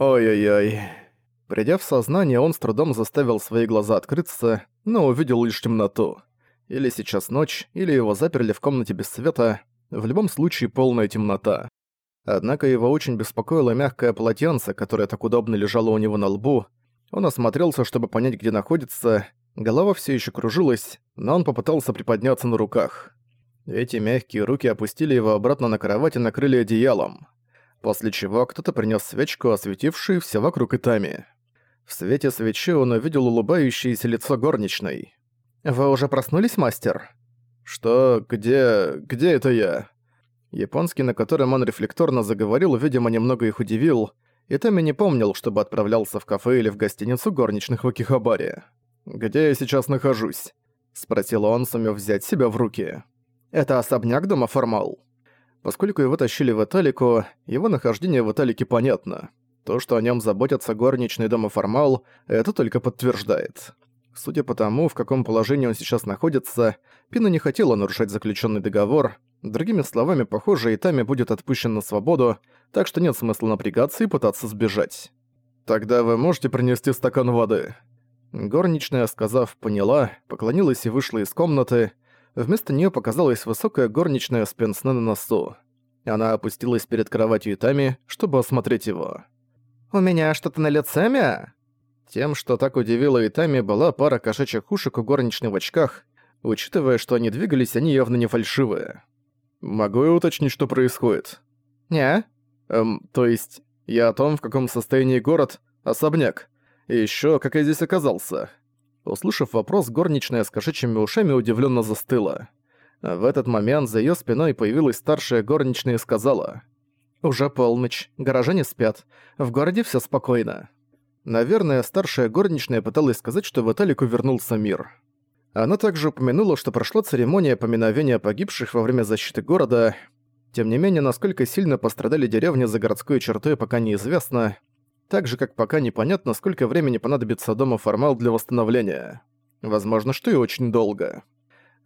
Ой-ой-ой. Придя в сознание, он с трудом заставил свои глаза открыться, но увидел лишь темноту. Или сейчас ночь, или его заперли в комнате без света, в любом случае полная темнота. Однако его очень беспокоило мягкое полотенце, которое так удобно лежало у него на лбу. Он осмотрелся, чтобы понять, где находится. Голова все еще кружилась, но он попытался приподняться на руках. Эти мягкие руки опустили его обратно на кровать и накрыли одеялом. После чего кто-то принес свечку, осветившую все вокруг Итами. В свете свечи он увидел улыбающееся лицо горничной. «Вы уже проснулись, мастер?» «Что? Где... где это я?» Японский, на котором он рефлекторно заговорил, видимо, немного их удивил, и Томми не помнил, чтобы отправлялся в кафе или в гостиницу горничных в Акихабаре. «Где я сейчас нахожусь?» — спросил он, сумев взять себя в руки. «Это особняк дома Формал». Поскольку его тащили в Италику, его нахождение в Италике понятно. То, что о нем заботятся горничные дома Формал, это только подтверждает. Судя по тому, в каком положении он сейчас находится, Пина не хотела нарушать заключенный договор. Другими словами, похоже, Итами будет отпущен на свободу, так что нет смысла напрягаться и пытаться сбежать. «Тогда вы можете принести стакан воды?» Горничная, сказав «поняла», поклонилась и вышла из комнаты. Вместо нее показалась высокая горничная с пенсне на носу. Она опустилась перед кроватью Итами, чтобы осмотреть его. «У меня что-то на лице, Мя?» Тем, что так удивило Итами, была пара кошачьих ушек у горничной в очках, учитывая, что они двигались, они явно не фальшивые. «Могу я уточнить, что происходит?» «Не?» «Эм, то есть, я о том, в каком состоянии город, особняк. И ещё, как я здесь оказался?» Услышав вопрос, горничная с кошачьими ушами удивленно застыла. В этот момент за её спиной появилась старшая горничная и сказала «Уже полночь, горожане спят, в городе всё спокойно». Наверное, старшая горничная пыталась сказать, что в Италику вернулся мир. Она также упомянула, что прошла церемония поминовения погибших во время защиты города. Тем не менее, насколько сильно пострадали деревни за городской чертой, пока неизвестно. Так же, как пока непонятно, сколько времени понадобится дому Формал для восстановления. Возможно, что и очень долго.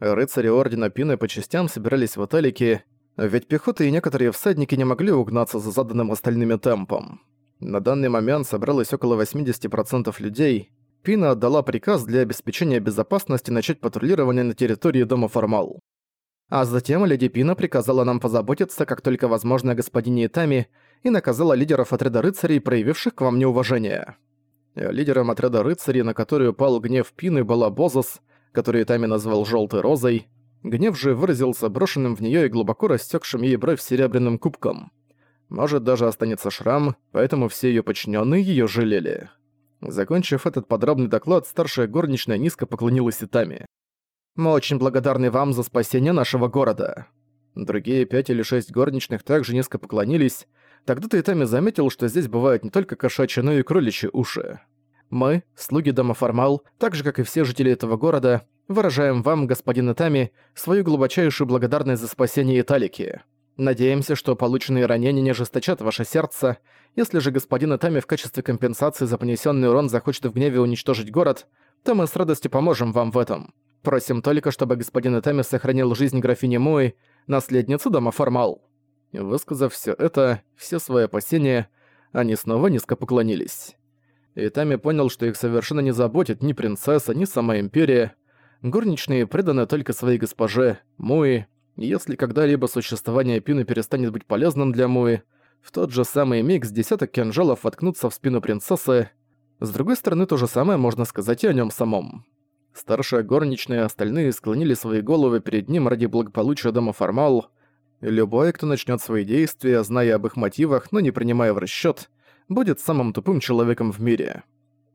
Рыцари Ордена Пины по частям собирались в Италике, ведь пехота и некоторые всадники не могли угнаться за заданным остальными темпом. На данный момент собралось около 80% людей. Пина отдала приказ для обеспечения безопасности начать патрулирование на территории дома Формал. А затем леди Пина приказала нам позаботиться, как только возможно, о господине Итами, и наказала лидеров отряда рыцарей, проявивших к вам неуважение. Лидером отряда рыцарей, на который упал гнев Пины, была Бозос, который Итами назвал «желтой розой». Гнев же выразился брошенным в неё и глубоко растёкшим ей бровь серебряным кубком. Может, даже останется шрам, поэтому все её подчиненные её жалели. Закончив этот подробный доклад, старшая горничная низко поклонилась Итами. «Мы очень благодарны вам за спасение нашего города». Другие пять или шесть горничных также низко поклонились. Тогда-то Итами заметил, что здесь бывают не только кошачьи, но и кроличьи уши. «Мы, слуги дома Формал, так же, как и все жители этого города, выражаем вам, господин Итами, свою глубочайшую благодарность за спасение Италики». Надеемся, что полученные ранения не ожесточат ваше сердце. Если же господин Итами в качестве компенсации за понесенный урон захочет в гневе уничтожить город, то мы с радостью поможем вам в этом. Просим только, чтобы господин Итами сохранил жизнь графини Муи, наследницы дома Формал». Высказав все это, все свои опасения, они снова низко поклонились. Итами понял, что их совершенно не заботит ни принцесса, ни сама Империя. Горничные преданы только своей госпоже, Муи, если когда-либо существование Пины перестанет быть полезным для Муи, в тот же самый миг с десяток кинжалов воткнутся в спину принцессы. С другой стороны, то же самое можно сказать и о нем самом. Старшая горничная и остальные склонили свои головы перед ним ради благополучия дома Формал. Любой, кто начнет свои действия, зная об их мотивах, но не принимая в расчет, будет самым тупым человеком в мире.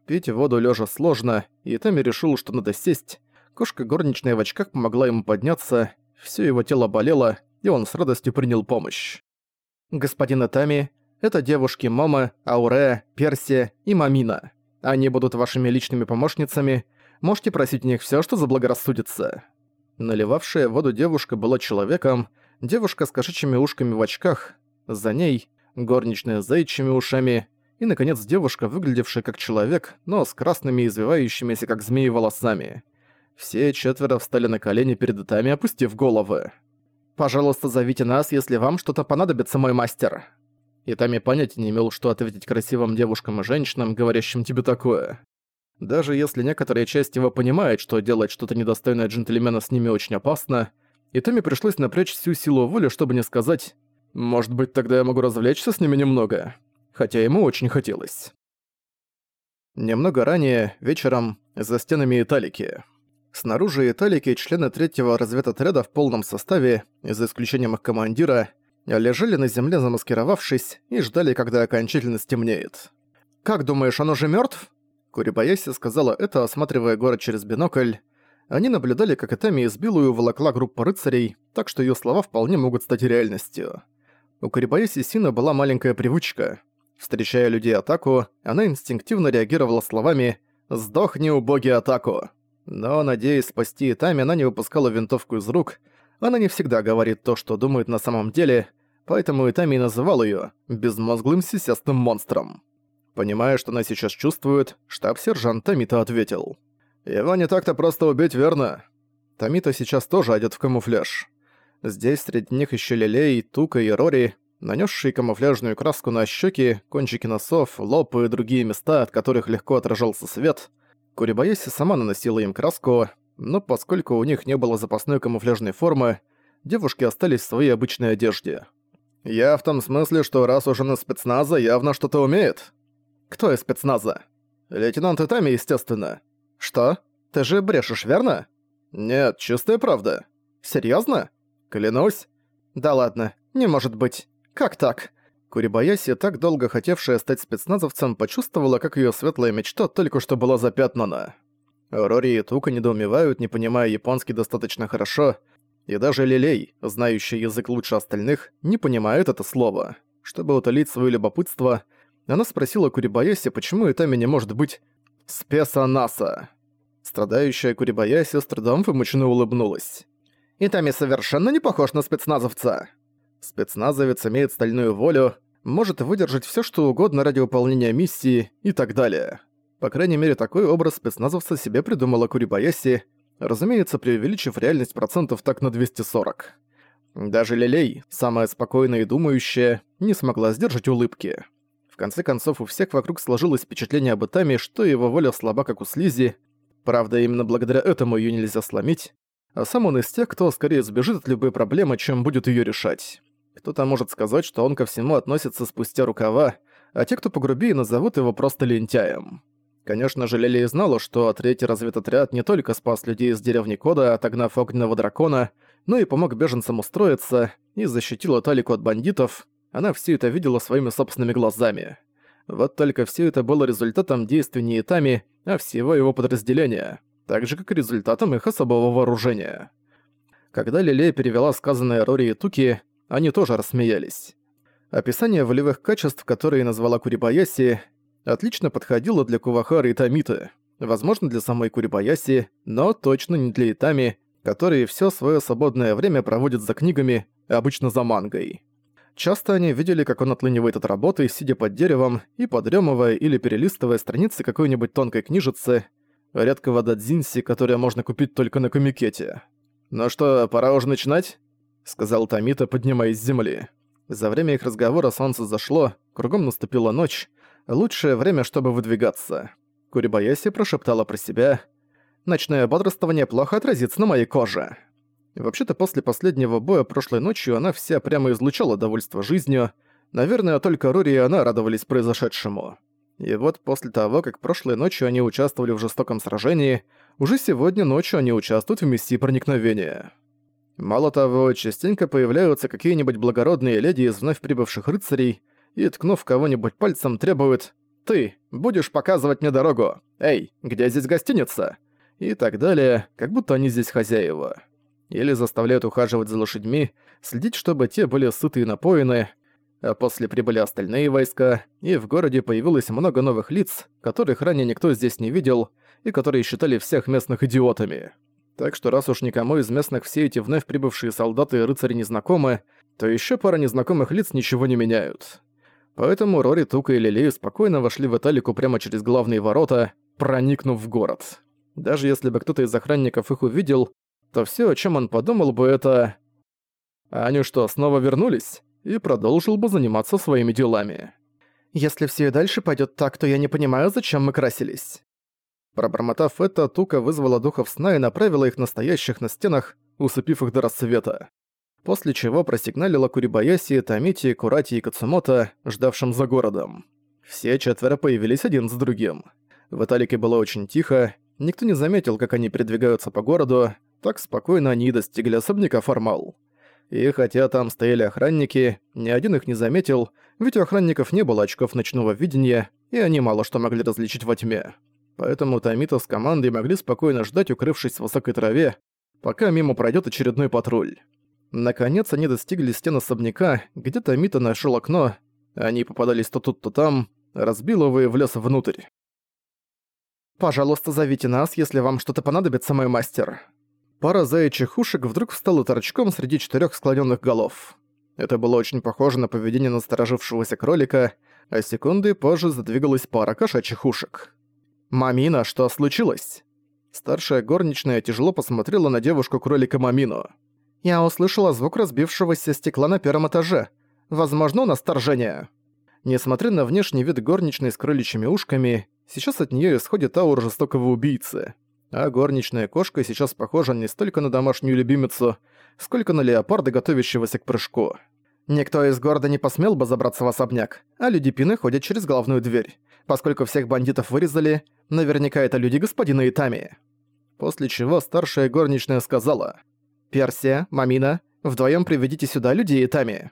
Пить воду лежа сложно, и Тами решил, что надо сесть. Кошка горничная в очках помогла ему подняться, все его тело болело, и он с радостью принял помощь. «Господин Атами, это девушки Мома, Ауре, Персия и Мамина. Они будут вашими личными помощницами. Можете просить у них всё, что заблагорассудится». Наливавшая воду девушка была человеком, девушка с кошачьими ушками в очках, за ней горничная с заячьими ушами и, наконец, девушка, выглядевшая как человек, но с красными извивающимися как змеи волосами. Все четверо встали на колени перед Итами, опустив головы. «Пожалуйста, зовите нас, если вам что-то понадобится, мой мастер». И Тами понятия не имел, что ответить красивым девушкам и женщинам, говорящим тебе такое. Даже если некоторая часть его понимает, что делать что-то недостойное джентльмена с ними очень опасно, и Тами пришлось напрячь всю силу воли, чтобы не сказать «Может быть, тогда я могу развлечься с ними немного?» Хотя ему очень хотелось. Немного ранее, вечером, за стенами Италики. Снаружи Италики члены третьего разведотряда в полном составе, за исключением их командира, лежали на земле замаскировавшись и ждали, когда окончательно стемнеет. «Как думаешь, он уже мёртв?» Курибаяси сказала это, осматривая город через бинокль. Они наблюдали, как Итами избила и уволокла группу рыцарей, так что её слова вполне могут стать реальностью. У Курибаяси Сина была маленькая привычка. Встречая людей атаку, она инстинктивно реагировала словами «Сдохни, убогий атаку!». Но, надеясь спасти Итами, она не выпускала винтовку из рук. Она не всегда говорит то, что думает на самом деле, поэтому Итами называл её безмозглым сисястым монстром. Понимая, что она сейчас чувствует, штаб-сержант Тамита ответил. «Его не так-то просто убить, верно?» Тамита сейчас тоже одет в камуфляж. Здесь среди них еще Лилей, Тука и Рори, нанесшие камуфляжную краску на щеки, кончики носов, лоб и другие места, от которых легко отражался свет — Курибаеси сама наносила им краску, но поскольку у них не было запасной камуфляжной формы, девушки остались в своей обычной одежде. «Я в том смысле, что раз уже на спецназа явно что-то умеет». «Кто из спецназа?» «Лейтенант Итами, естественно». «Что? Ты же брешешь, верно?» «Нет, чистая правда». «Серьёзно?» «Клянусь». «Да ладно, не может быть. Как так?» Курибаяси, так долго хотевшая стать спецназовцем, почувствовала, как её светлая мечта только что была запятнана. Рори и Тука недоумевают, не понимая японский достаточно хорошо, и даже Лилей, знающий язык лучше остальных, не понимает это слово. Чтобы утолить своё любопытство, она спросила Курибаяси, почему Итами не может быть «спеса НАСА». Страдающая Курибаяси с трудом вымученно улыбнулась. «Итами совершенно не похож на спецназовца!» Спецназовец имеет стальную волю, может выдержать все, что угодно ради выполнения миссии и так далее. По крайней мере, такой образ спецназовца себе придумала Курибаяси, разумеется, преувеличив реальность процентов так на 240. Даже Лилей, самая спокойная и думающая, не смогла сдержать улыбки. В конце концов, у всех вокруг сложилось впечатление об Итаме, что его воля слаба, как у Слизи. Правда, именно благодаря этому ее нельзя сломить. А сам он из тех, кто скорее сбежит от любой проблемы, чем будет ее решать. Кто-то может сказать, что он ко всему относится спустя рукава, а те, кто погрубее, назовут его просто лентяем. Конечно же, Лилия знала, что третий разведотряд не только спас людей из деревни Кода, отогнав огненного дракона, но и помог беженцам устроиться и защитила Талику от бандитов. Она все это видела своими собственными глазами. Вот только все это было результатом действий не Итами, а всего его подразделения, так же как и результатом их особого вооружения. Когда Лилия перевела сказанное Рори и Туки, они тоже рассмеялись. Описание волевых качеств, которые назвала Курибаяси, отлично подходило для Кувахары и Тамиты. Возможно, для самой Курибаяси, но точно не для Итами, которые все свое свободное время проводят за книгами, обычно за мангой. Часто они видели, как он отлынивает от работы, сидя под деревом и подремывая или перелистывая страницы какой-нибудь тонкой книжицы, редкого дадзинси, которое можно купить только на комикете. «Ну что, пора уже начинать?» — сказал Тамита, поднимаясь с земли. За время их разговора солнце зашло, кругом наступила ночь, лучшее время, чтобы выдвигаться. Курибаяси прошептала про себя «Ночное бодрствование плохо отразится на моей коже». Вообще-то после последнего боя прошлой ночью она вся прямо излучала довольство жизнью, наверное, только Рори и она радовались произошедшему. И вот после того, как прошлой ночью они участвовали в жестоком сражении, уже сегодня ночью они участвуют в миссии проникновения. Мало того, частенько появляются какие-нибудь благородные леди из вновь прибывших рыцарей и, ткнув кого-нибудь пальцем, требуют «Ты, будешь показывать мне дорогу! Эй, где здесь гостиница?» И так далее, как будто они здесь хозяева. Или заставляют ухаживать за лошадьми, следить, чтобы те были сыты и напоены, а после прибыли остальные войска, и в городе появилось много новых лиц, которых ранее никто здесь не видел, и которые считали всех местных идиотами. Так что раз уж никому из местных все эти вновь прибывшие солдаты и рыцари не знакомы, то еще пара незнакомых лиц ничего не меняют. Поэтому Рори, Тука и Лилей спокойно вошли в Италику прямо через главные ворота, проникнув в город. Даже если бы кто-то из охранников их увидел, то все, о чем он подумал бы, это... «Они что, снова вернулись? и продолжил бы заниматься своими делами. «Если все и дальше пойдет так, то я не понимаю, зачем мы красились». Пробормотав это, Тука вызвала духов сна и направила их настоящих на стенах, усыпив их до рассвета. После чего просигналила Курибаяси, Тамити, Курати и Кацумото, ждавшим за городом. Все четверо появились один за другим. В Италике было очень тихо, никто не заметил, как они передвигаются по городу, так спокойно они и достигли особняка Формал. И хотя там стояли охранники, ни один их не заметил, ведь у охранников не было очков ночного видения, и они мало что могли различить во тьме. Поэтому Томито с командой могли спокойно ждать, укрывшись в высокой траве, пока мимо пройдет очередной патруль. Наконец они достигли стен особняка, где Томито нашел окно, они попадались то тут, то там, разбил его и влез внутрь. «Пожалуйста, зовите нас, если вам что-то понадобится, мой мастер». Пара заячьих ушек вдруг встала торчком среди четырех склоненных голов. Это было очень похоже на поведение насторожившегося кролика, а секунды позже задвигалась пара кошачьих ушек. «Мамина, что случилось?» Старшая горничная тяжело посмотрела на девушку-кролика Мамину. «Я услышала звук разбившегося стекла на первом этаже. Возможно, у нас вторжение». Несмотря на внешний вид горничной с кроличьими ушками, сейчас от нее исходит аура жестокого убийцы. А горничная кошка сейчас похожа не столько на домашнюю любимицу, сколько на леопарда, готовящегося к прыжку. Никто из города не посмел бы забраться в особняк, а люди Пины ходят через главную дверь. Поскольку всех бандитов вырезали, наверняка это люди господина Итами. После чего старшая горничная сказала «Персия, Мамина, вдвоем приведите сюда людей Итами.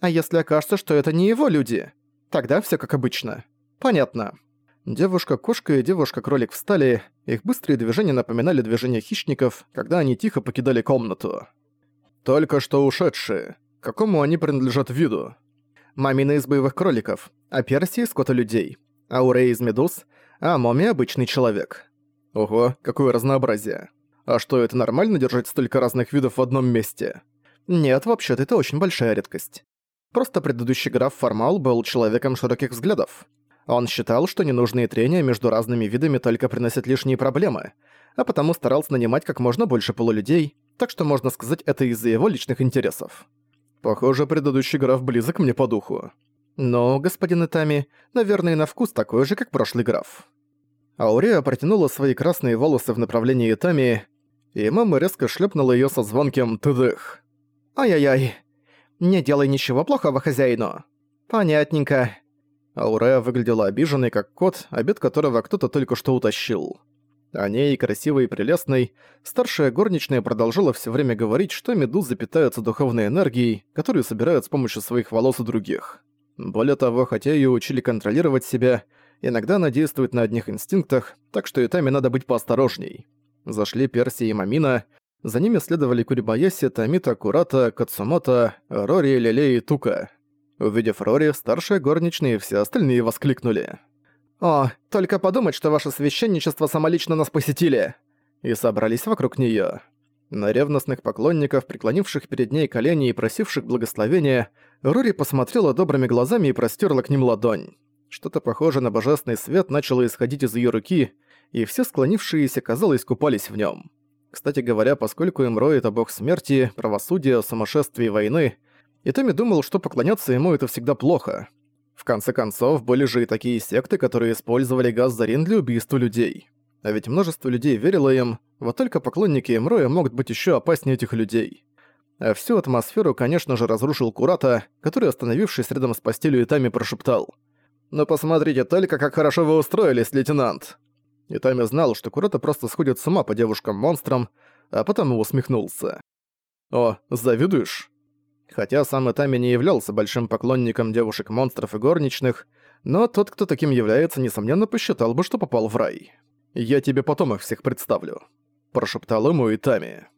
А если окажется, что это не его люди? Тогда все как обычно. Понятно». Девушка-кошка и девушка-кролик встали, их быстрые движения напоминали движения хищников, когда они тихо покидали комнату. Только что ушедшие. Какому они принадлежат виду? Мамина из боевых кроликов, а Перси из кота-людей, а Урей из медуз, а Моми обычный человек. Ого, какое разнообразие. А что, это нормально держать столько разных видов в одном месте? Нет, вообще-то это очень большая редкость. Просто предыдущий граф Формал был человеком широких взглядов. Он считал, что ненужные трения между разными видами только приносят лишние проблемы, а потому старался нанимать как можно больше полулюдей, так что можно сказать, это из-за его личных интересов. Похоже, предыдущий граф близок мне по духу. Но, господин Итами, наверное, на вкус такой же, как прошлый граф. Аурея протянула свои красные волосы в направлении Итами, и мама резко шлепнула ее со звонким «тыдых». «Ай-яй-яй, не делай ничего плохого хозяину». «Понятненько. Аурея выглядела обиженной, как кот, обед которого кто-то только что утащил. О ней, красивой и прелестной, старшая горничная продолжала все время говорить, что медузы питаются духовной энергией, которую собирают с помощью своих волос у других. Более того, хотя ее учили контролировать себя, иногда она действует на одних инстинктах, так что и тами надо быть поосторожней. Зашли Перси и Мамина, за ними следовали Курибаяси, Тамита, Курата, Кацумото, Рори, Лиле и Тука. Увидев Рори, старшая горничная и все остальные воскликнули. «О, только подумать, что ваше священничество самолично нас посетили!» И собрались вокруг неё. На ревностных поклонников, преклонивших перед ней колени и просивших благословения, Рори посмотрела добрыми глазами и простерла к ним ладонь. Что-то похожее на божественный свет начало исходить из её руки, и все склонившиеся, казалось, купались в нём. Кстати говоря, поскольку Имрой — это бог смерти, правосудия, сумасшествия и войны, и Томми думал, что поклоняться ему это всегда плохо. В конце концов, были же и такие секты, которые использовали газ Зарин для убийства людей. А ведь множество людей верило им, вот только поклонники Эмроя могут быть еще опаснее этих людей. А всю атмосферу, конечно же, разрушил Курата, который, остановившись рядом с постелью Итами, прошептал. «Ну посмотрите только, как хорошо вы устроились, лейтенант!» Итами знал, что Курата просто сходит с ума по девушкам-монстрам, а потом усмехнулся. «О, завидуешь?» Хотя сам Итами не являлся большим поклонником девушек-монстров и горничных, но тот, кто таким является, несомненно посчитал бы, что попал в рай. «Я тебе потом их всех представлю», – прошептал ему Итами.